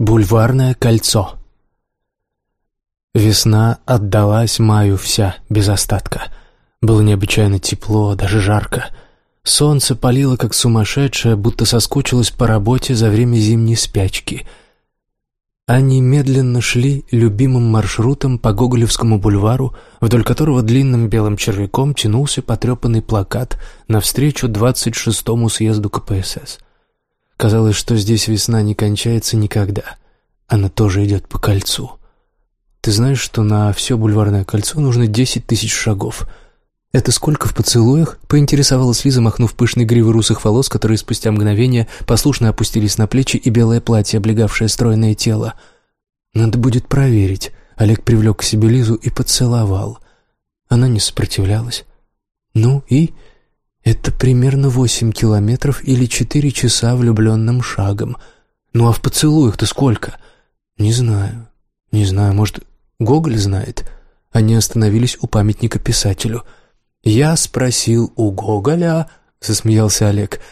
Бульварное кольцо. Весна отдалась маю вся, без остатка. Было необычайно тепло, даже жарко. Солнце палило, как сумасшедшее, будто соскучилось по работе за время зимней спячки. Они медленно шли любимым маршрутом по Гоголевскому бульвару, вдоль которого длинным белым червяком тянулся потрепанный плакат навстречу 26-му съезду КПСС. Казалось, что здесь весна не кончается никогда. Она тоже идет по кольцу. Ты знаешь, что на все бульварное кольцо нужно десять тысяч шагов. Это сколько в поцелуях? Поинтересовалась Лиза, махнув пышной гривы русых волос, которые спустя мгновение послушно опустились на плечи и белое платье, облегавшее стройное тело. Надо будет проверить. Олег привлек к себе Лизу и поцеловал. Она не сопротивлялась. Ну и... Это примерно восемь километров или четыре часа влюбленным шагом. Ну а в поцелуях-то сколько? Не знаю. Не знаю, может, Гоголь знает. Они остановились у памятника писателю. «Я спросил у Гоголя...» — засмеялся Олег.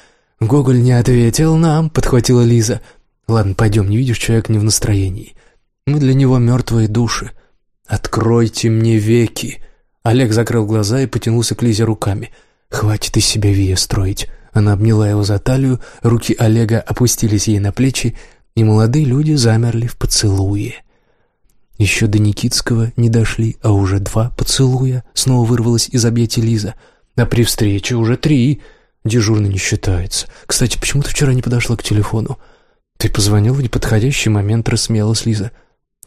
«Гоголь не ответил нам», — подхватила Лиза. «Ладно, пойдем, не видишь, человек не в настроении. Мы для него мертвые души. Откройте мне веки». Олег закрыл глаза и потянулся к Лизе руками — «Хватит из себя Вия строить». Она обняла его за талию, руки Олега опустились ей на плечи, и молодые люди замерли в поцелуе. Еще до Никитского не дошли, а уже два поцелуя снова вырвалась из объятий Лиза. А при встрече уже три. Дежурный не считается. Кстати, почему ты вчера не подошла к телефону? Ты позвонил в неподходящий момент, рассмеялась Лиза.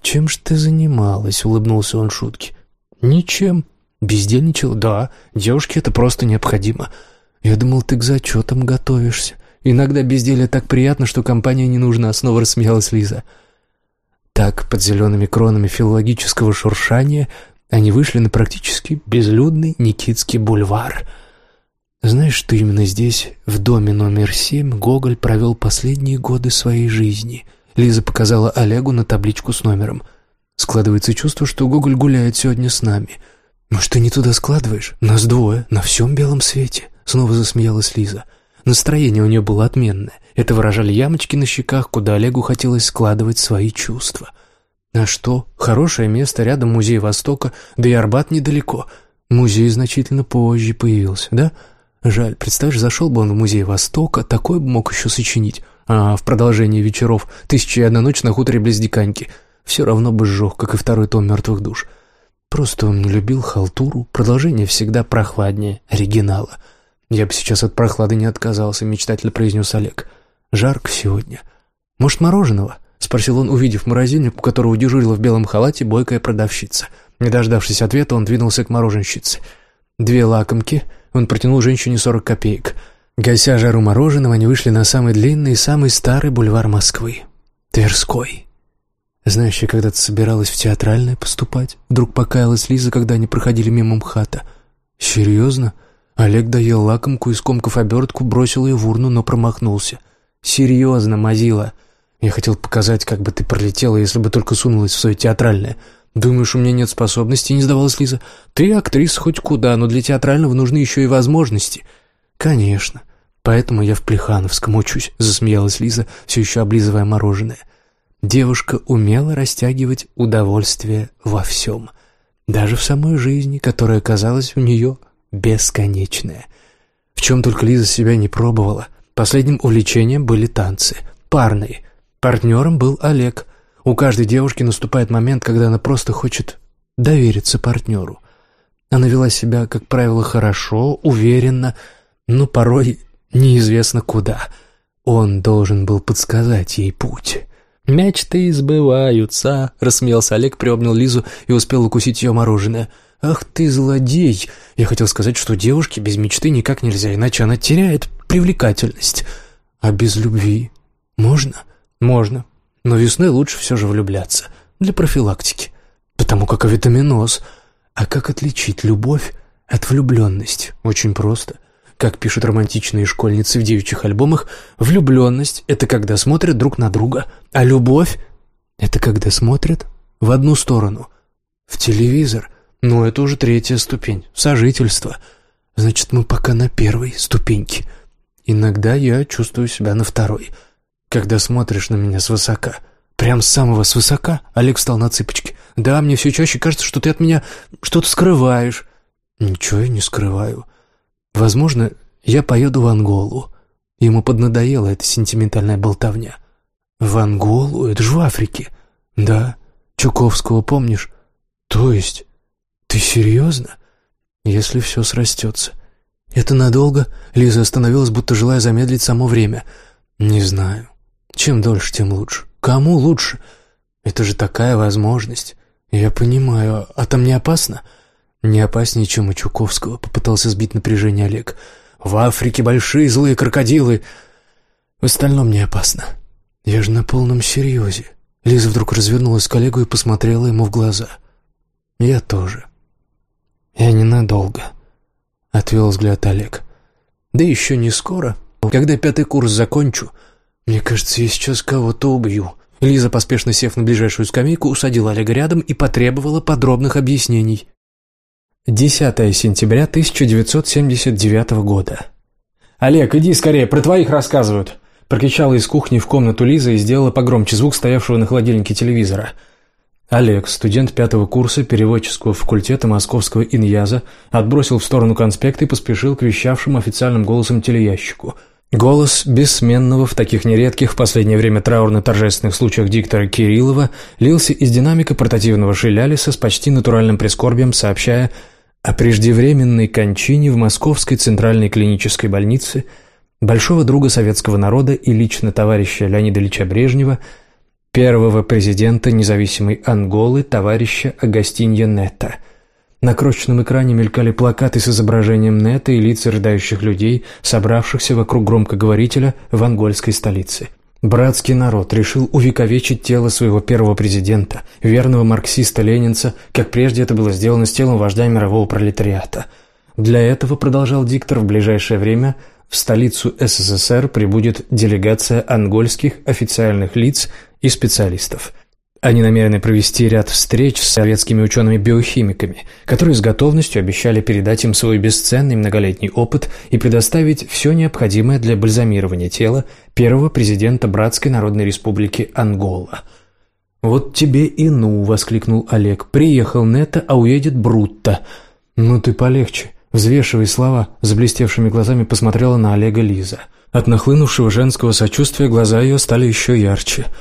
Чем ж ты занималась? Улыбнулся он шутки. Ничем. Бездельничал? Да. Девушке это просто необходимо. Я думал, ты к зачетам готовишься. Иногда безделье так приятно, что компания не нужна, снова рассмеялась Лиза. Так, под зелеными кронами филологического шуршания, они вышли на практически безлюдный Никитский бульвар. Знаешь, что именно здесь, в доме номер семь, Гоголь провел последние годы своей жизни? Лиза показала Олегу на табличку с номером. Складывается чувство, что Гоголь гуляет сегодня с нами — «Может, ты не туда складываешь? Нас двое, на всем белом свете?» Снова засмеялась Лиза. Настроение у нее было отменное. Это выражали ямочки на щеках, куда Олегу хотелось складывать свои чувства. А что? Хорошее место, рядом музей Востока, да и Арбат недалеко. Музей значительно позже появился, да? Жаль, представь, зашел бы он в музей Востока, такой бы мог еще сочинить. А в продолжении вечеров «Тысяча и одна ночь на хуторе близ Диканьки» все равно бы сжег, как и второй том «Мертвых душ». Просто он не любил халтуру, продолжение всегда прохладнее оригинала. «Я бы сейчас от прохлады не отказался», — мечтательно произнес Олег. «Жарко сегодня. Может, мороженого?» — спросил он, увидев морозильник, у которого дежурила в белом халате бойкая продавщица. Не дождавшись ответа, он двинулся к мороженщице. Две лакомки, он протянул женщине сорок копеек. Гася жару мороженого, они вышли на самый длинный и самый старый бульвар Москвы — Тверской. «Знаешь, я когда-то собиралась в театральное поступать». Вдруг покаялась Лиза, когда они проходили мимо МХАТа. «Серьезно?» Олег доел лакомку и, скомкав обертку, бросил ее в урну, но промахнулся. «Серьезно, Мазила. Я хотел показать, как бы ты пролетела, если бы только сунулась в свое театральное. Думаешь, у меня нет способностей?» — не сдавалась Лиза. «Ты актриса хоть куда, но для театрального нужны еще и возможности». «Конечно. Поэтому я в Плехановском учусь», — засмеялась Лиза, все еще облизывая мороженое. Девушка умела растягивать удовольствие во всем, даже в самой жизни, которая казалась у нее бесконечная. В чем только Лиза себя не пробовала. Последним увлечением были танцы, парные. Партнером был Олег. У каждой девушки наступает момент, когда она просто хочет довериться партнеру. Она вела себя, как правило, хорошо, уверенно, но порой неизвестно куда. Он должен был подсказать ей путь. «Мечты сбываются», — рассмеялся Олег, приобнял Лизу и успел укусить ее мороженое. «Ах ты злодей!» Я хотел сказать, что девушке без мечты никак нельзя, иначе она теряет привлекательность. А без любви можно? Можно. Но весной лучше все же влюбляться. Для профилактики. Потому как авитаминоз. А как отличить любовь от влюбленности? Очень просто. — как пишут романтичные школьницы в девичьих альбомах, влюбленность — это когда смотрят друг на друга, а любовь — это когда смотрят в одну сторону. В телевизор. Ну, это уже третья ступень. Сожительство. Значит, мы пока на первой ступеньке. Иногда я чувствую себя на второй. Когда смотришь на меня свысока, Прям с самого свысока Олег встал на цыпочки. «Да, мне все чаще кажется, что ты от меня что-то скрываешь». «Ничего я не скрываю. Возможно, я поеду в Анголу». Ему поднадоела эта сентиментальная болтовня. «В Анголу? Это же в Африке». «Да. Чуковского помнишь?» «То есть? Ты серьезно?» «Если все срастется». «Это надолго?» Лиза остановилась, будто желая замедлить само время. «Не знаю. Чем дольше, тем лучше. Кому лучше? Это же такая возможность. Я понимаю. А там не опасно?» «Не опаснее, чем у Чуковского», — попытался сбить напряжение Олег. «В Африке большие злые крокодилы. В остальном не опасно. Я же на полном серьезе». Лиза вдруг развернулась к коллегу и посмотрела ему в глаза. «Я тоже. Я ненадолго», — отвел взгляд Олег. «Да еще не скоро. Когда пятый курс закончу, мне кажется, я сейчас кого-то убью». Лиза, поспешно сев на ближайшую скамейку, усадила Олега рядом и потребовала подробных объяснений. 10 сентября 1979 года. «Олег, иди скорее, про твоих рассказывают!» Прокричала из кухни в комнату Лиза и сделала погромче звук стоявшего на холодильнике телевизора. Олег, студент пятого курса переводческого факультета Московского иньяза, отбросил в сторону конспект и поспешил к вещавшему официальным голосом телеящику. Голос бессменного в таких нередких в последнее время траурно-торжественных случаях диктора Кириллова лился из динамика портативного шилялиса с почти натуральным прискорбием, сообщая о преждевременной кончине в Московской центральной клинической больнице большого друга советского народа и лично товарища Леонида Ильича Брежнева, первого президента независимой Анголы, товарища Агастинья Нетта. На крошечном экране мелькали плакаты с изображением Нетта и лица рыдающих людей, собравшихся вокруг громкоговорителя в ангольской столице. Братский народ решил увековечить тело своего первого президента, верного марксиста-ленинца, как прежде это было сделано с телом вождя мирового пролетариата. Для этого, продолжал диктор, в ближайшее время в столицу СССР прибудет делегация ангольских официальных лиц и специалистов. Они намерены провести ряд встреч с советскими учеными-биохимиками, которые с готовностью обещали передать им свой бесценный многолетний опыт и предоставить все необходимое для бальзамирования тела первого президента Братской Народной Республики Ангола. «Вот тебе и ну!» — воскликнул Олег. «Приехал Нета, а уедет Брутто». «Ну ты полегче!» — взвешивая слова, заблестевшими глазами посмотрела на Олега Лиза. От нахлынувшего женского сочувствия глаза ее стали еще ярче —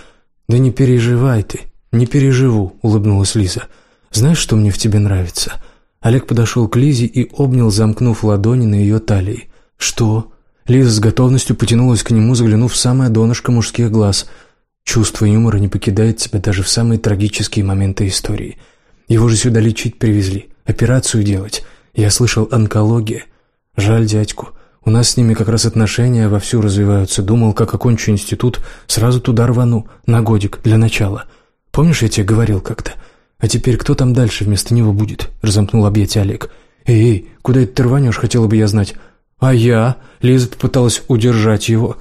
«Да не переживай ты, не переживу», — улыбнулась Лиза. «Знаешь, что мне в тебе нравится?» Олег подошел к Лизе и обнял, замкнув ладони на ее талии. «Что?» Лиза с готовностью потянулась к нему, заглянув в самое донышко мужских глаз. Чувство юмора не покидает тебя даже в самые трагические моменты истории. Его же сюда лечить привезли, операцию делать. Я слышал, онкология. Жаль дядьку. У нас с ними как раз отношения вовсю развиваются. Думал, как окончу институт, сразу туда рвану, на годик, для начала. Помнишь, я тебе говорил как-то? А теперь кто там дальше вместо него будет?» — разомкнул объятие Олег. «Эй, эй, куда это ты рванешь, хотела бы я знать?» «А я?» — Лиза попыталась удержать его.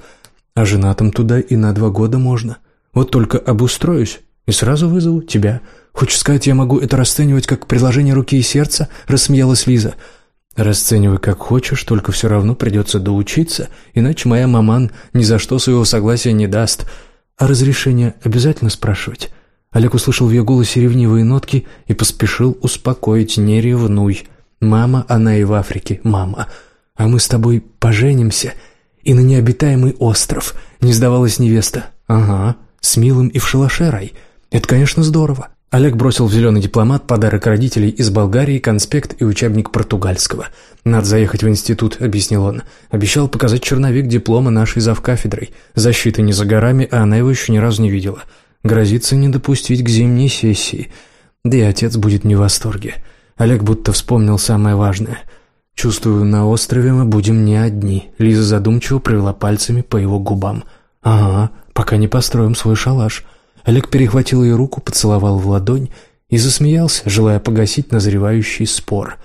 «А женатым туда и на два года можно. Вот только обустроюсь и сразу вызову тебя. Хочешь сказать, я могу это расценивать как предложение руки и сердца?» — рассмеялась Лиза. «Лиза». Расценивай как хочешь, только все равно придется доучиться, иначе моя маман ни за что своего согласия не даст. А разрешение обязательно спрашивать?» Олег услышал в ее голосе ревнивые нотки и поспешил успокоить «Не ревнуй. Мама, она и в Африке, мама. А мы с тобой поженимся и на необитаемый остров». Не сдавалась невеста. «Ага, с милым и в шалаше рай. Это, конечно, здорово. Олег бросил в зеленый дипломат подарок родителей из Болгарии, конспект и учебник португальского. «Надо заехать в институт», — объяснил он. «Обещал показать черновик диплома нашей завкафедрой. Защита не за горами, а она его еще ни разу не видела. Грозится не допустить к зимней сессии. Да и отец будет не в восторге». Олег будто вспомнил самое важное. «Чувствую, на острове мы будем не одни». Лиза задумчиво провела пальцами по его губам. «Ага, пока не построим свой шалаш». Олег перехватил ее руку, поцеловал в ладонь и засмеялся, желая погасить назревающий спор.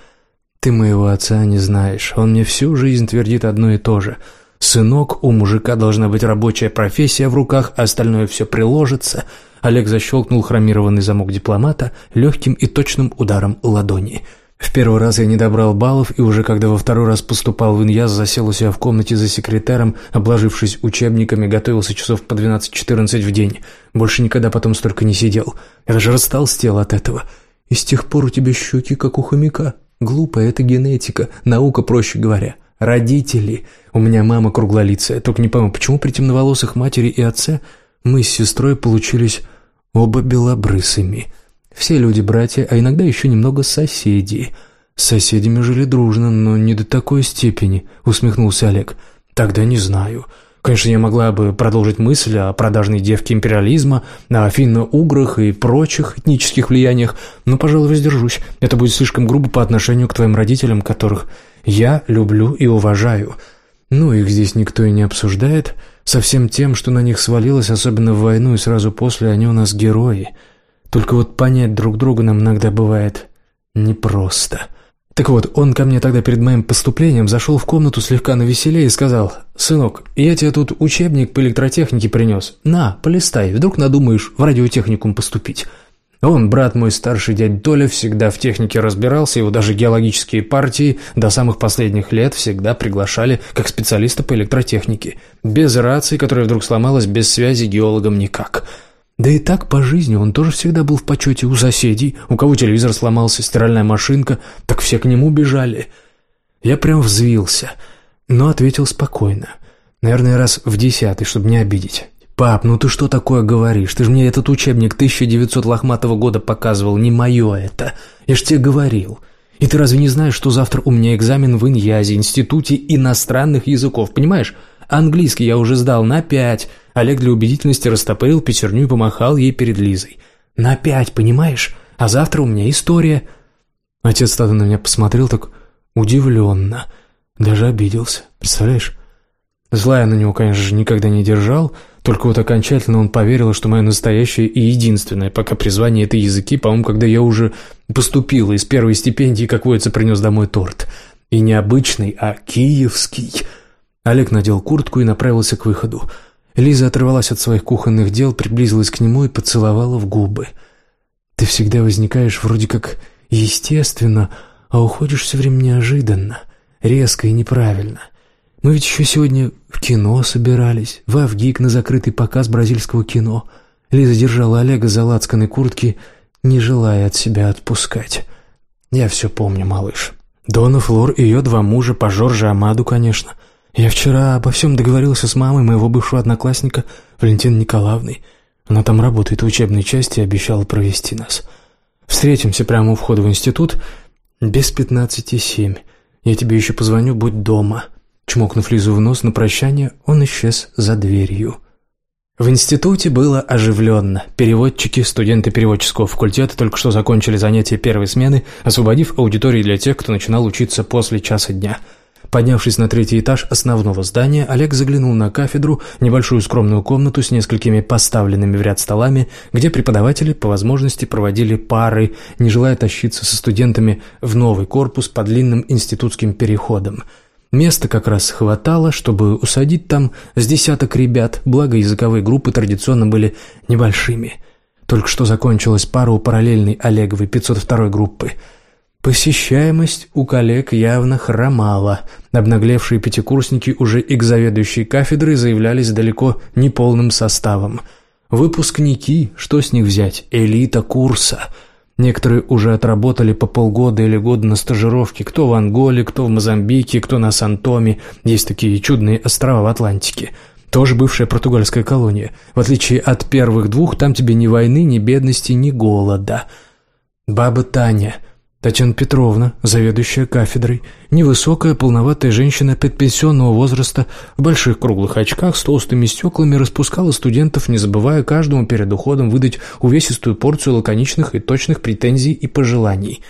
«Ты моего отца не знаешь. Он мне всю жизнь твердит одно и то же. Сынок, у мужика должна быть рабочая профессия в руках, а остальное все приложится». Олег защелкнул хромированный замок дипломата легким и точным ударом ладони. В первый раз я не добрал баллов, и уже когда во второй раз поступал в Иньяз, засел у себя в комнате за секретарем, обложившись учебниками, готовился часов по 12-14 в день. Больше никогда потом столько не сидел. Я даже растолстел от этого. И с тех пор у тебя щеки, как у хомяка. Глупо, это генетика, наука, проще говоря. Родители. У меня мама круглолицая, только не пойму, почему при темноволосых матери и отце мы с сестрой получились оба белобрысыми. Все люди братья, а иногда еще немного соседи. С соседями жили дружно, но не до такой степени, усмехнулся Олег. Тогда не знаю. Конечно, я могла бы продолжить мысль о продажной девке империализма, о финно-уграх и прочих этнических влияниях, но, пожалуй, воздержусь. Это будет слишком грубо по отношению к твоим родителям, которых я люблю и уважаю. Ну, их здесь никто и не обсуждает. Со всем тем, что на них свалилось, особенно в войну и сразу после, они у нас герои. Только вот понять друг друга нам иногда бывает непросто. Так вот, он ко мне тогда перед моим поступлением зашел в комнату слегка навеселее и сказал, «Сынок, я тебе тут учебник по электротехнике принес. На, полистай, вдруг надумаешь в радиотехникум поступить». Он, брат мой старший дядь Толя, всегда в технике разбирался, его даже геологические партии до самых последних лет всегда приглашали как специалиста по электротехнике. Без рации, которая вдруг сломалась, без связи геологом никак. Да и так по жизни он тоже всегда был в почете у соседей. У кого телевизор сломался, стиральная машинка, так все к нему бежали. Я прям взвился, но ответил спокойно. Наверное, раз в десятый, чтобы не обидеть. «Пап, ну ты что такое говоришь? Ты же мне этот учебник 1900 лохматого года показывал, не мое это. Я ж тебе говорил. И ты разве не знаешь, что завтра у меня экзамен в Иньязе, Институте иностранных языков, понимаешь? Английский я уже сдал на пять. Олег для убедительности растопырил пятерню и помахал ей перед Лизой. На пять, понимаешь? А завтра у меня история. Отец тогда на меня посмотрел так удивленно. Даже обиделся. Представляешь? Зла я на него, конечно же, никогда не держал, только вот окончательно он поверил, что мое настоящее и единственное пока призвание — это языки, по-моему, когда я уже поступил из первой стипендии, как водится, принес домой торт. И не обычный, а киевский — Олег надел куртку и направился к выходу. Лиза оторвалась от своих кухонных дел, приблизилась к нему и поцеловала в губы. «Ты всегда возникаешь вроде как естественно, а уходишь все время неожиданно, резко и неправильно. Мы ведь еще сегодня в кино собирались, в Авгик на закрытый показ бразильского кино». Лиза держала Олега за лацканой куртки, не желая от себя отпускать. «Я все помню, малыш. Дона Флор и ее два мужа, по Жорже Амаду, конечно». Я вчера обо всем договорился с мамой моего бывшего одноклассника Валентиной Николаевной. Она там работает в учебной части и обещала провести нас. Встретимся прямо у входа в институт без пятнадцати семь. Я тебе еще позвоню, будь дома». Чмокнув Лизу в нос на прощание, он исчез за дверью. В институте было оживленно. Переводчики, студенты переводческого факультета только что закончили занятия первой смены, освободив аудитории для тех, кто начинал учиться после часа дня – Поднявшись на третий этаж основного здания, Олег заглянул на кафедру, небольшую скромную комнату с несколькими поставленными в ряд столами, где преподаватели по возможности проводили пары, не желая тащиться со студентами в новый корпус по длинным институтским переходам. Места как раз хватало, чтобы усадить там с десяток ребят, благо языковые группы традиционно были небольшими. Только что закончилась пара у параллельной Олеговой 502 группы – Посещаемость у коллег явно хромала. Обнаглевшие пятикурсники уже и к заведующей кафедрой заявлялись далеко не полным составом. Выпускники, что с них взять, элита курса. Некоторые уже отработали по полгода или года на стажировке, кто в Анголе, кто в Мозамбике, кто на Сантоме. Есть такие чудные острова в Атлантике. Тоже бывшая португальская колония. В отличие от первых двух, там тебе ни войны, ни бедности, ни голода. Баба Таня – Татьяна Петровна, заведующая кафедрой, невысокая, полноватая женщина предпенсионного возраста, в больших круглых очках с толстыми стеклами распускала студентов, не забывая каждому перед уходом выдать увесистую порцию лаконичных и точных претензий и пожеланий.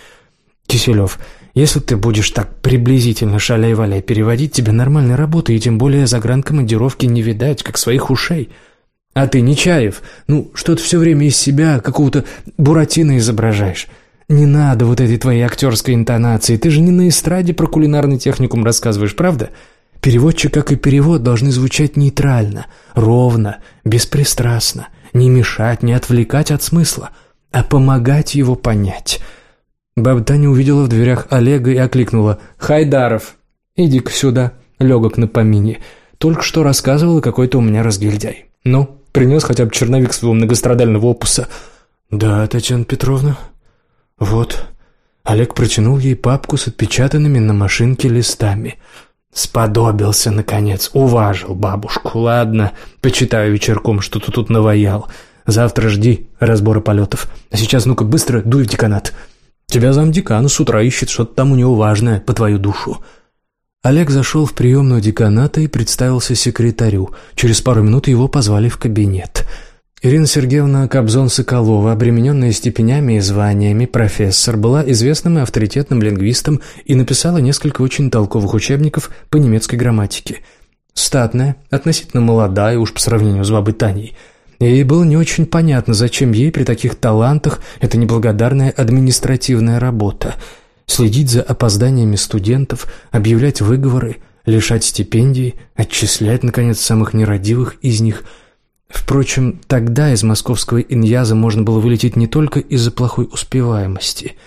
«Киселев, если ты будешь так приблизительно шаляй-валяй переводить, тебе нормальной работы и тем более загранкомандировки не видать, как своих ушей». «А ты, Нечаев, ну, что ты все время из себя какого-то Буратино изображаешь?» «Не надо вот этой твоей актерской интонации. Ты же не на эстраде про кулинарный техникум рассказываешь, правда? Переводчик, как и перевод, должны звучать нейтрально, ровно, беспристрастно, не мешать, не отвлекать от смысла, а помогать его понять». Баба Таня увидела в дверях Олега и окликнула «Хайдаров, иди-ка сюда, легок на помине. Только что рассказывала какой-то у меня разгильдяй. Ну, принес хотя бы черновик своего многострадального опуса». «Да, Татьяна Петровна. Вот». Олег протянул ей папку с отпечатанными на машинке листами. Сподобился, наконец, уважил бабушку. Ладно, почитаю вечерком, что ты тут наваял. Завтра жди разбора полетов. А сейчас ну-ка быстро дуй в деканат. Тебя замдекана с утра ищет, что-то там у него важное по твою душу». Олег зашел в приемную деканата и представился секретарю. Через пару минут его позвали в кабинет. Ирина Сергеевна Кобзон-Соколова, обремененная степенями и званиями профессор, была известным и авторитетным лингвистом и написала несколько очень толковых учебников по немецкой грамматике. Статная, относительно молодая, уж по сравнению с бабой Таней – Ей было не очень понятно, зачем ей при таких талантах эта неблагодарная административная работа. Следить за опозданиями студентов, объявлять выговоры, лишать стипендий, отчислять, наконец, самых нерадивых из них. Впрочем, тогда из московского иньяза можно было вылететь не только из-за плохой успеваемости –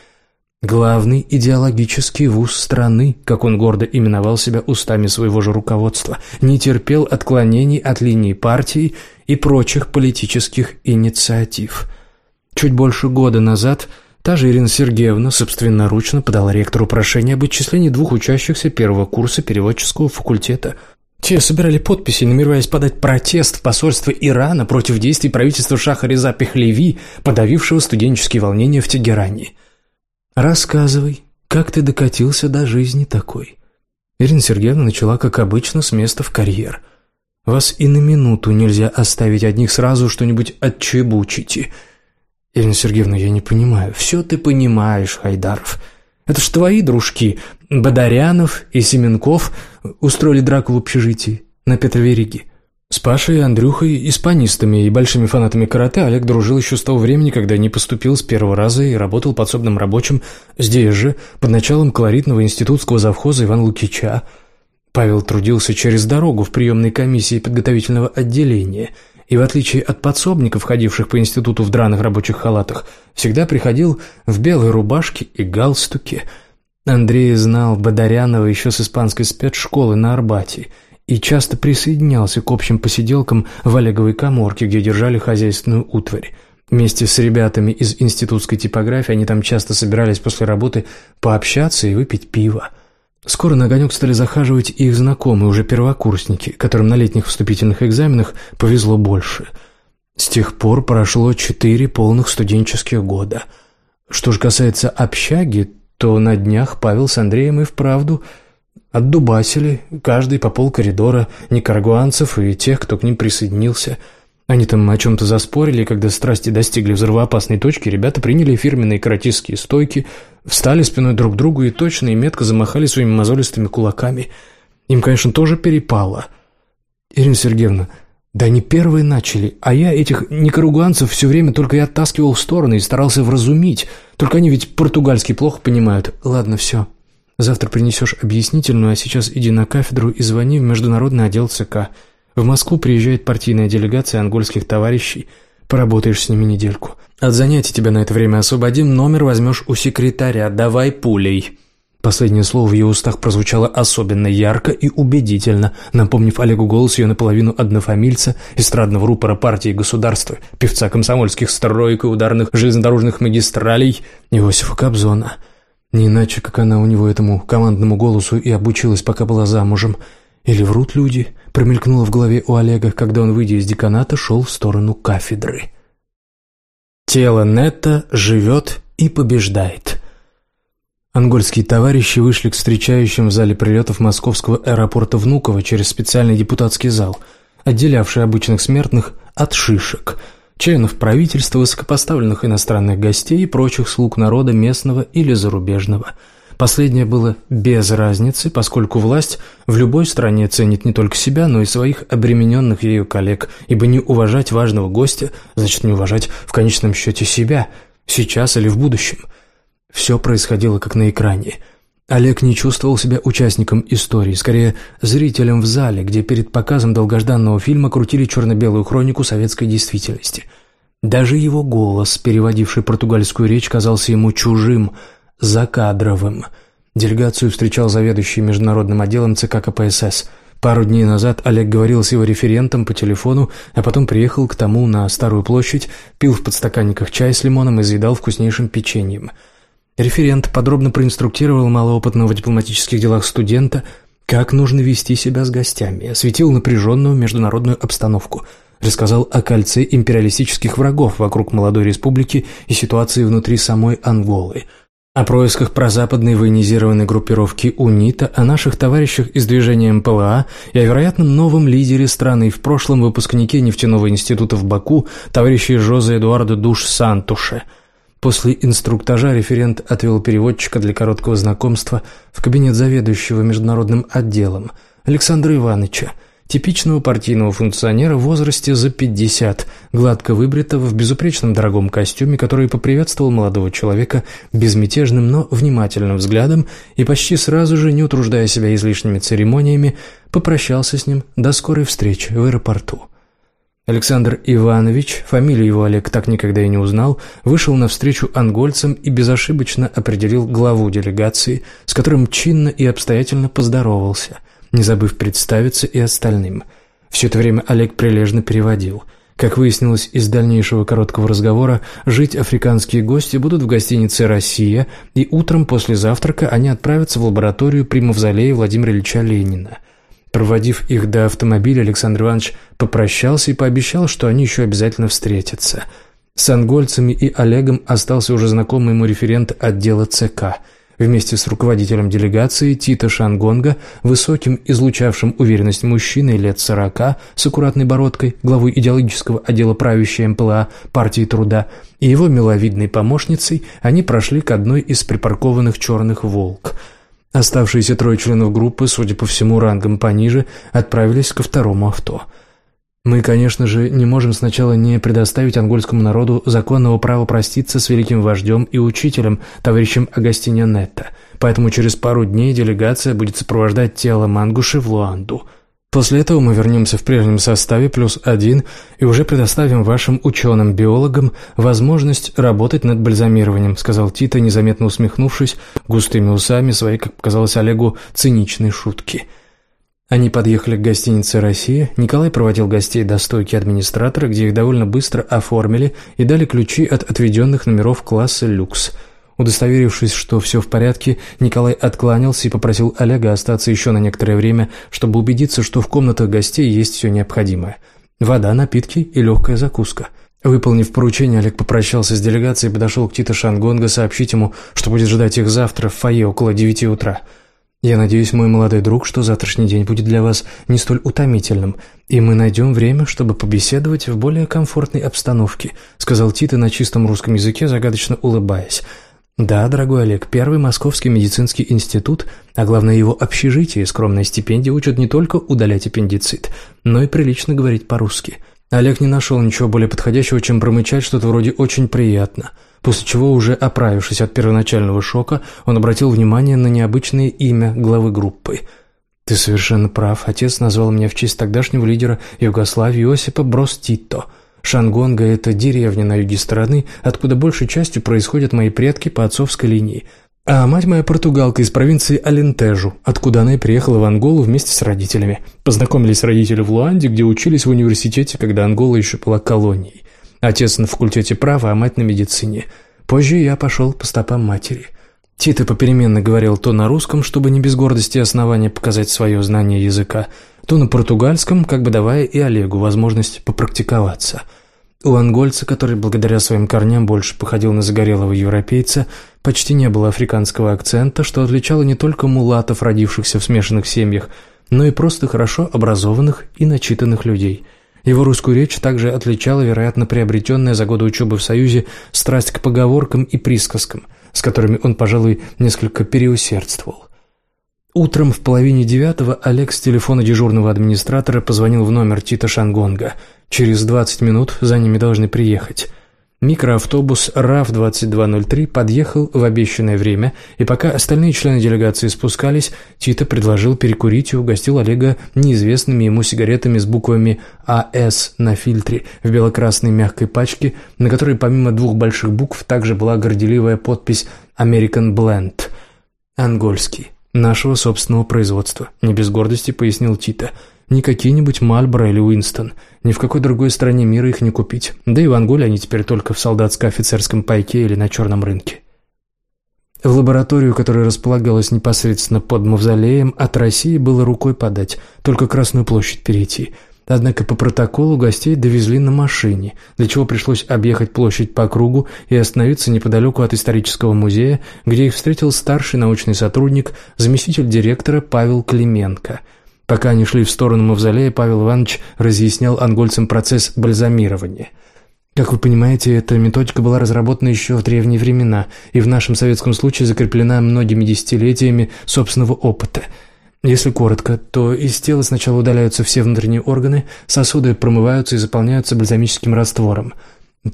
Главный идеологический вуз страны, как он гордо именовал себя устами своего же руководства, не терпел отклонений от линии партии и прочих политических инициатив. Чуть больше года назад та же Ирина Сергеевна собственноручно подала ректору прошение об отчислении двух учащихся первого курса переводческого факультета. Те собирали подписи, намереваясь подать протест в посольство Ирана против действий правительства Шаха Реза Пехлеви, подавившего студенческие волнения в Тегеране – «Рассказывай, как ты докатился до жизни такой?» Ирина Сергеевна начала, как обычно, с места в карьер. «Вас и на минуту нельзя оставить одних сразу что-нибудь отчебучите». «Ирина Сергеевна, я не понимаю». «Все ты понимаешь, Хайдаров. Это ж твои дружки, Бадарянов и Семенков, устроили драку в общежитии на Петровериге. С Пашей, Андрюхой, испанистами и большими фанатами карате Олег дружил еще с того времени, когда не поступил с первого раза и работал подсобным рабочим здесь же, под началом колоритного институтского завхоза Ивана Лукича. Павел трудился через дорогу в приемной комиссии подготовительного отделения и, в отличие от подсобников, ходивших по институту в драных рабочих халатах, всегда приходил в белой рубашке и галстуке. Андрей знал Бадарянова еще с испанской спецшколы на Арбате – и часто присоединялся к общим посиделкам в Олеговой коморке, где держали хозяйственную утварь. Вместе с ребятами из институтской типографии они там часто собирались после работы пообщаться и выпить пиво. Скоро на огонек стали захаживать их знакомые, уже первокурсники, которым на летних вступительных экзаменах повезло больше. С тех пор прошло четыре полных студенческих года. Что же касается общаги, то на днях Павел с Андреем и вправду – Отдубасили, каждый по пол коридора, никарагуанцев и тех, кто к ним присоединился. Они там о чем-то заспорили, и когда страсти достигли взрывоопасной точки, ребята приняли фирменные каратистские стойки, встали спиной друг к другу и точно и метко замахали своими мозолистыми кулаками. Им, конечно, тоже перепало. Ирина Сергеевна, да они первые начали, а я этих никарагуанцев все время только и оттаскивал в стороны и старался вразумить. Только они ведь португальский плохо понимают. Ладно, все, Завтра принесешь объяснительную, а сейчас иди на кафедру и звони в международный отдел ЦК. В Москву приезжает партийная делегация ангольских товарищей. Поработаешь с ними недельку. От занятий тебя на это время освободим, номер возьмешь у секретаря. Давай пулей». Последнее слово в ее устах прозвучало особенно ярко и убедительно, напомнив Олегу голос ее наполовину однофамильца, эстрадного рупора партии и государства, певца комсомольских строек и ударных железнодорожных магистралей Иосифа Кобзона – не иначе, как она у него этому командному голосу и обучилась, пока была замужем. Или врут люди, промелькнуло в голове у Олега, когда он, выйдя из деканата, шел в сторону кафедры. Тело Нетта живет и побеждает. Ангольские товарищи вышли к встречающим в зале прилетов московского аэропорта Внуково через специальный депутатский зал, отделявший обычных смертных от шишек – членов правительства, высокопоставленных иностранных гостей и прочих слуг народа местного или зарубежного. Последнее было без разницы, поскольку власть в любой стране ценит не только себя, но и своих обремененных ею коллег, ибо не уважать важного гостя значит не уважать в конечном счете себя, сейчас или в будущем. Все происходило как на экране – Олег не чувствовал себя участником истории, скорее зрителем в зале, где перед показом долгожданного фильма крутили черно-белую хронику советской действительности. Даже его голос, переводивший португальскую речь, казался ему чужим, закадровым. Делегацию встречал заведующий международным отделом ЦК КПСС. Пару дней назад Олег говорил с его референтом по телефону, а потом приехал к тому на Старую площадь, пил в подстаканниках чай с лимоном и заедал вкуснейшим печеньем. Референт подробно проинструктировал малоопытного в дипломатических делах студента, как нужно вести себя с гостями, осветил напряженную международную обстановку, рассказал о кольце империалистических врагов вокруг молодой республики и ситуации внутри самой Анголы – о происках прозападной военизированной группировки УНИТА, о наших товарищах из движения МПЛА и о вероятном новом лидере страны и в прошлом выпускнике нефтяного института в Баку, товарище Жозе Эдуардо Душ Сантуше. После инструктажа референт отвел переводчика для короткого знакомства в кабинет заведующего международным отделом Александра Ивановича, типичного партийного функционера в возрасте за 50, гладко выбритого в безупречном дорогом костюме, который поприветствовал молодого человека безмятежным, но внимательным взглядом и почти сразу же, не утруждая себя излишними церемониями, попрощался с ним до скорой встречи в аэропорту. Александр Иванович, фамилию его Олег так никогда и не узнал, вышел навстречу ангольцам и безошибочно определил главу делегации, с которым чинно и обстоятельно поздоровался – не забыв представиться и остальным. Все это время Олег прилежно переводил. Как выяснилось из дальнейшего короткого разговора, жить африканские гости будут в гостинице «Россия», и утром после завтрака они отправятся в лабораторию при мавзолее Владимира Ильича Ленина. Проводив их до автомобиля, Александр Иванович попрощался и пообещал, что они еще обязательно встретятся. С ангольцами и Олегом остался уже знакомый ему референт отдела ЦК – Вместе с руководителем делегации Тита Шангонга, высоким, излучавшим уверенность мужчиной лет сорока, с аккуратной бородкой, главой идеологического отдела правящей МПЛА партии труда, и его миловидной помощницей, они прошли к одной из припаркованных черных «Волк». Оставшиеся трое членов группы, судя по всему рангом пониже, отправились ко второму авто – мы, конечно же, не можем сначала не предоставить ангольскому народу законного права проститься с великим вождем и учителем, товарищем Агастиня Нетта, поэтому через пару дней делегация будет сопровождать тело Мангуши в Луанду. После этого мы вернемся в прежнем составе плюс один и уже предоставим вашим ученым-биологам возможность работать над бальзамированием», сказал Тита, незаметно усмехнувшись густыми усами своей, как показалось Олегу, циничной шутки – они подъехали к гостинице «Россия». Николай проводил гостей до стойки администратора, где их довольно быстро оформили и дали ключи от отведенных номеров класса «Люкс». Удостоверившись, что все в порядке, Николай откланялся и попросил Олега остаться еще на некоторое время, чтобы убедиться, что в комнатах гостей есть все необходимое. Вода, напитки и легкая закуска. Выполнив поручение, Олег попрощался с делегацией и подошел к Тита Шангонга сообщить ему, что будет ждать их завтра в фойе около девяти утра. Я надеюсь, мой молодой друг, что завтрашний день будет для вас не столь утомительным, и мы найдем время, чтобы побеседовать в более комфортной обстановке», сказал Тита на чистом русском языке, загадочно улыбаясь. «Да, дорогой Олег, первый Московский медицинский институт, а главное его общежитие и скромная стипендия учат не только удалять аппендицит, но и прилично говорить по-русски». Олег не нашел ничего более подходящего, чем промычать что-то вроде «очень приятно» после чего, уже оправившись от первоначального шока, он обратил внимание на необычное имя главы группы. «Ты совершенно прав. Отец назвал меня в честь тогдашнего лидера Югославии Иосипа Брос Тито. Шангонга – это деревня на юге страны, откуда большей частью происходят мои предки по отцовской линии. А мать моя португалка из провинции Алентежу, откуда она и приехала в Анголу вместе с родителями. Познакомились родители в Луанде, где учились в университете, когда Ангола еще была колонией. Отец на факультете права, а мать на медицине. Позже я пошел по стопам матери. Тита попеременно говорил то на русском, чтобы не без гордости и основания показать свое знание языка, то на португальском, как бы давая и Олегу возможность попрактиковаться. У ангольца, который благодаря своим корням больше походил на загорелого европейца, почти не было африканского акцента, что отличало не только мулатов, родившихся в смешанных семьях, но и просто хорошо образованных и начитанных людей – его русскую речь также отличала, вероятно, приобретенная за годы учебы в Союзе страсть к поговоркам и присказкам, с которыми он, пожалуй, несколько переусердствовал. Утром в половине девятого Олег с телефона дежурного администратора позвонил в номер Тита Шангонга. Через двадцать минут за ними должны приехать. Микроавтобус РАФ-2203 подъехал в обещанное время, и пока остальные члены делегации спускались, Тита предложил перекурить и угостил Олега неизвестными ему сигаретами с буквами «АС» на фильтре в белокрасной мягкой пачке, на которой помимо двух больших букв также была горделивая подпись «American Blend» – «Ангольский» нашего собственного производства, не без гордости пояснил Тита – не какие-нибудь Мальборо или Уинстон. Ни в какой другой стране мира их не купить. Да и в Анголе они теперь только в солдатско-офицерском пайке или на черном рынке. В лабораторию, которая располагалась непосредственно под мавзолеем, от России было рукой подать, только Красную площадь перейти. Однако по протоколу гостей довезли на машине, для чего пришлось объехать площадь по кругу и остановиться неподалеку от исторического музея, где их встретил старший научный сотрудник, заместитель директора Павел Клименко – Пока они шли в сторону мавзолея, Павел Иванович разъяснял ангольцам процесс бальзамирования. Как вы понимаете, эта методика была разработана еще в древние времена и в нашем советском случае закреплена многими десятилетиями собственного опыта. Если коротко, то из тела сначала удаляются все внутренние органы, сосуды промываются и заполняются бальзамическим раствором.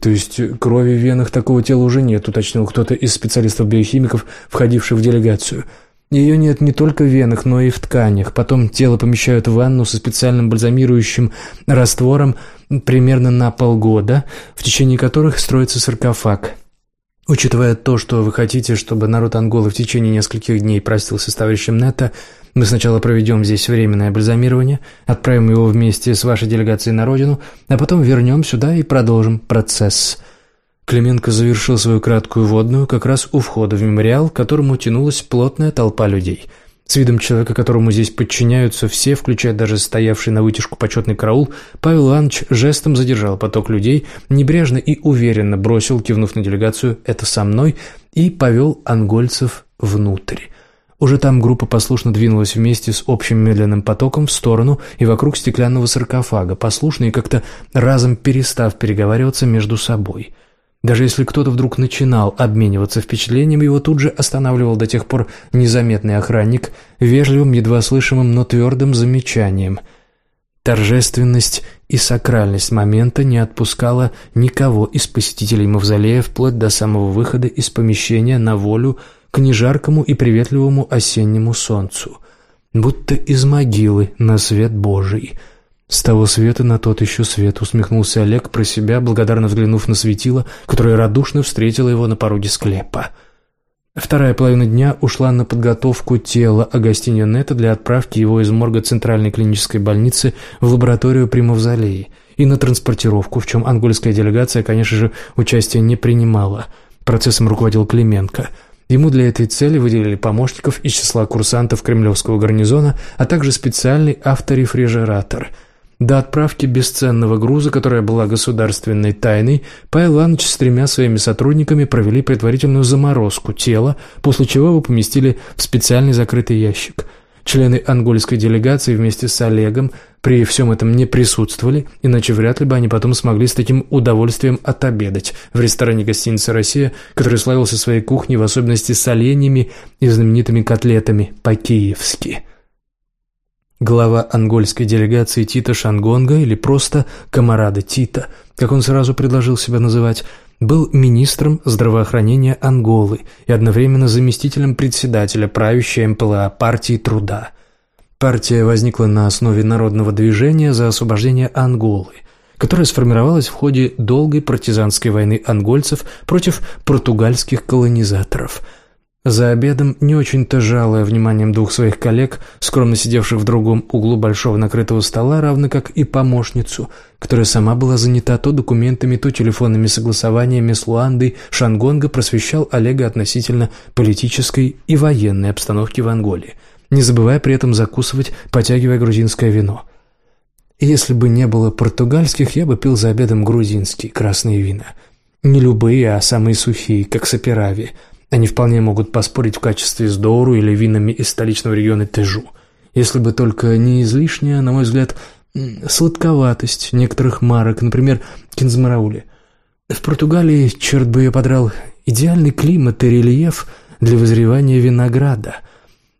То есть крови в венах такого тела уже нет, уточнил кто-то из специалистов-биохимиков, входивших в делегацию – ее нет не только в венах, но и в тканях. Потом тело помещают в ванну со специальным бальзамирующим раствором примерно на полгода, в течение которых строится саркофаг. Учитывая то, что вы хотите, чтобы народ Анголы в течение нескольких дней простился с товарищем Нетто, мы сначала проведем здесь временное бальзамирование, отправим его вместе с вашей делегацией на родину, а потом вернем сюда и продолжим процесс – Клименко завершил свою краткую водную как раз у входа в мемориал, к которому тянулась плотная толпа людей. С видом человека, которому здесь подчиняются все, включая даже стоявший на вытяжку почетный караул, Павел Иванович жестом задержал поток людей, небрежно и уверенно бросил, кивнув на делегацию «это со мной», и повел ангольцев внутрь. Уже там группа послушно двинулась вместе с общим медленным потоком в сторону и вокруг стеклянного саркофага, послушно и как-то разом перестав переговариваться между собой – даже если кто-то вдруг начинал обмениваться впечатлениями, его тут же останавливал до тех пор незаметный охранник, вежливым, едва слышимым, но твердым замечанием. Торжественность и сакральность момента не отпускала никого из посетителей мавзолея вплоть до самого выхода из помещения на волю к нежаркому и приветливому осеннему солнцу, будто из могилы на свет Божий — «С того света на тот еще свет», — усмехнулся Олег про себя, благодарно взглянув на светило, которое радушно встретило его на пороге склепа. Вторая половина дня ушла на подготовку тела Агастиньо Нета для отправки его из морга Центральной клинической больницы в лабораторию при Мавзолее и на транспортировку, в чем ангольская делегация, конечно же, участия не принимала. Процессом руководил Клименко — Ему для этой цели выделили помощников из числа курсантов кремлевского гарнизона, а также специальный авторефрижератор – до отправки бесценного груза, которая была государственной тайной, Павел Иванович с тремя своими сотрудниками провели предварительную заморозку тела, после чего его поместили в специальный закрытый ящик. Члены ангольской делегации вместе с Олегом при всем этом не присутствовали, иначе вряд ли бы они потом смогли с таким удовольствием отобедать в ресторане гостиницы «Россия», который славился своей кухней, в особенности с оленями и знаменитыми котлетами по-киевски. Глава ангольской делегации Тита Шангонга, или просто Камарада Тита, как он сразу предложил себя называть, был министром здравоохранения Анголы и одновременно заместителем председателя правящей МПЛА партии труда. Партия возникла на основе народного движения за освобождение Анголы, которое сформировалось в ходе долгой партизанской войны ангольцев против португальских колонизаторов – за обедом, не очень-то жалуя вниманием двух своих коллег, скромно сидевших в другом углу большого накрытого стола, равно как и помощницу, которая сама была занята то документами, то телефонными согласованиями с Луандой, Шангонга просвещал Олега относительно политической и военной обстановки в Анголе, не забывая при этом закусывать, потягивая грузинское вино. если бы не было португальских, я бы пил за обедом грузинские красные вина. Не любые, а самые сухие, как саперави – они вполне могут поспорить в качестве с Доуру или винами из столичного региона Тежу. Если бы только не излишняя, на мой взгляд, сладковатость некоторых марок, например, кинзмараули. В Португалии, черт бы ее подрал, идеальный климат и рельеф для вызревания винограда.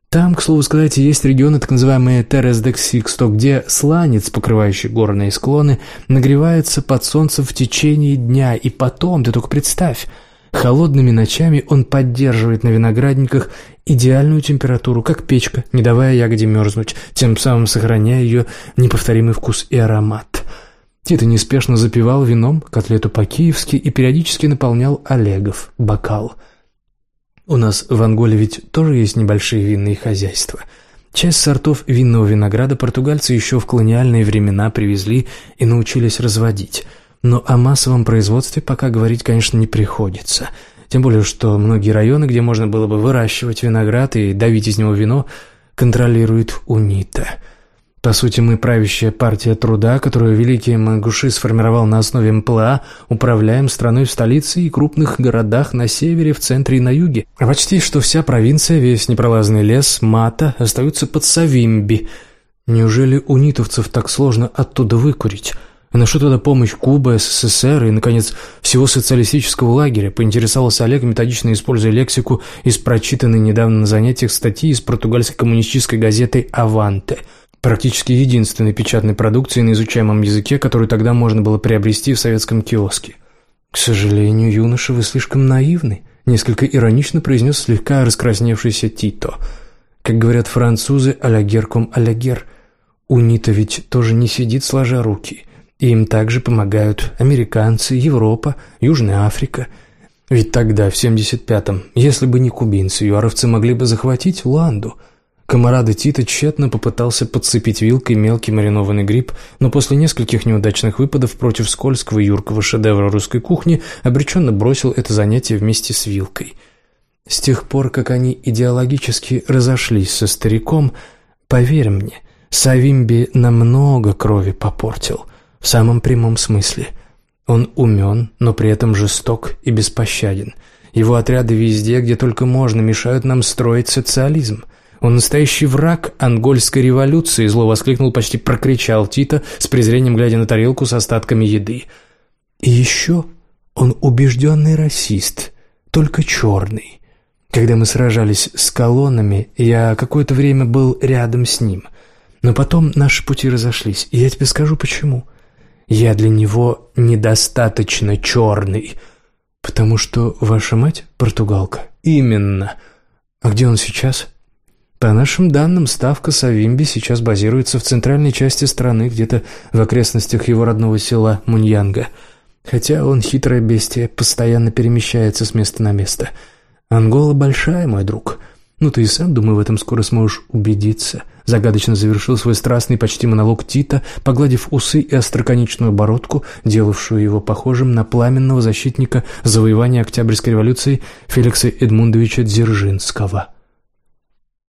Там, к слову сказать, есть регионы, так называемые Терес-де-Ксиксто, где сланец, покрывающий горные склоны, нагревается под солнцем в течение дня, и потом, ты только представь, холодными ночами он поддерживает на виноградниках идеальную температуру, как печка, не давая ягоде мерзнуть, тем самым сохраняя ее неповторимый вкус и аромат. Тита неспешно запивал вином котлету по-киевски и периодически наполнял Олегов бокал – у нас в Анголе ведь тоже есть небольшие винные хозяйства. Часть сортов винного винограда португальцы еще в колониальные времена привезли и научились разводить. Но о массовом производстве пока говорить, конечно, не приходится. Тем более, что многие районы, где можно было бы выращивать виноград и давить из него вино, контролирует УНИТА – по сути, мы правящая партия труда, которую великий Мангуши сформировал на основе МПЛА, управляем страной в столице и крупных городах на севере, в центре и на юге. Почти что вся провинция, весь непролазный лес, мата, остаются под Савимби. Неужели у нитовцев так сложно оттуда выкурить? А на что тогда помощь Кубы, СССР и, наконец, всего социалистического лагеря, поинтересовался Олег, методично используя лексику из прочитанной недавно на занятиях статьи из португальской коммунистической газеты «Аванте» практически единственной печатной продукции на изучаемом языке, которую тогда можно было приобрести в советском киоске. «К сожалению, юноша, вы слишком наивны», — несколько иронично произнес слегка раскрасневшийся Тито. «Как говорят французы, алягер ком алягер. Унита ведь тоже не сидит сложа руки. Им также помогают американцы, Европа, Южная Африка». Ведь тогда, в 75-м, если бы не кубинцы, юаровцы могли бы захватить Ланду — Комарада Тита тщетно попытался подцепить вилкой мелкий маринованный гриб, но после нескольких неудачных выпадов против скользкого юркого шедевра русской кухни обреченно бросил это занятие вместе с вилкой. С тех пор, как они идеологически разошлись со стариком, поверь мне, Савимби намного крови попортил, в самом прямом смысле. Он умен, но при этом жесток и беспощаден. Его отряды везде, где только можно, мешают нам строить социализм – «Он настоящий враг ангольской революции», — зло воскликнул, почти прокричал Тита, с презрением глядя на тарелку с остатками еды. «И еще он убежденный расист, только черный. Когда мы сражались с колоннами, я какое-то время был рядом с ним. Но потом наши пути разошлись, и я тебе скажу почему. Я для него недостаточно черный, потому что ваша мать португалка. Именно. А где он сейчас?» По нашим данным, ставка Савимби сейчас базируется в центральной части страны, где-то в окрестностях его родного села Муньянга. Хотя он, хитрое бестие, постоянно перемещается с места на место. Ангола большая, мой друг. Ну, ты и сам, думаю, в этом скоро сможешь убедиться. Загадочно завершил свой страстный почти монолог Тита, погладив усы и остроконечную бородку, делавшую его похожим на пламенного защитника завоевания Октябрьской революции Феликса Эдмундовича Дзержинского.